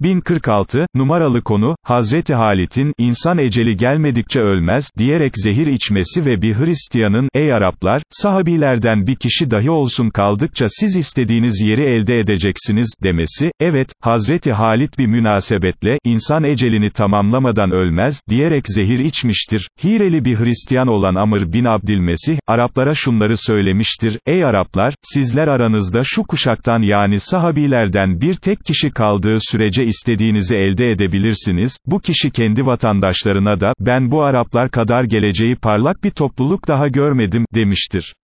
1046, numaralı konu, Hazreti Halit'in, insan eceli gelmedikçe ölmez, diyerek zehir içmesi ve bir Hristiyanın, ey Araplar, sahabilerden bir kişi dahi olsun kaldıkça siz istediğiniz yeri elde edeceksiniz, demesi, evet, Hazreti Halit bir münasebetle, insan ecelini tamamlamadan ölmez, diyerek zehir içmiştir. Hireli bir Hristiyan olan Amr bin Abdilmesih, Araplara şunları söylemiştir, ey Araplar, sizler aranızda şu kuşaktan yani sahabilerden bir tek kişi kaldığı sürece istediğinizi elde edebilirsiniz, bu kişi kendi vatandaşlarına da, ben bu Araplar kadar geleceği parlak bir topluluk daha görmedim, demiştir.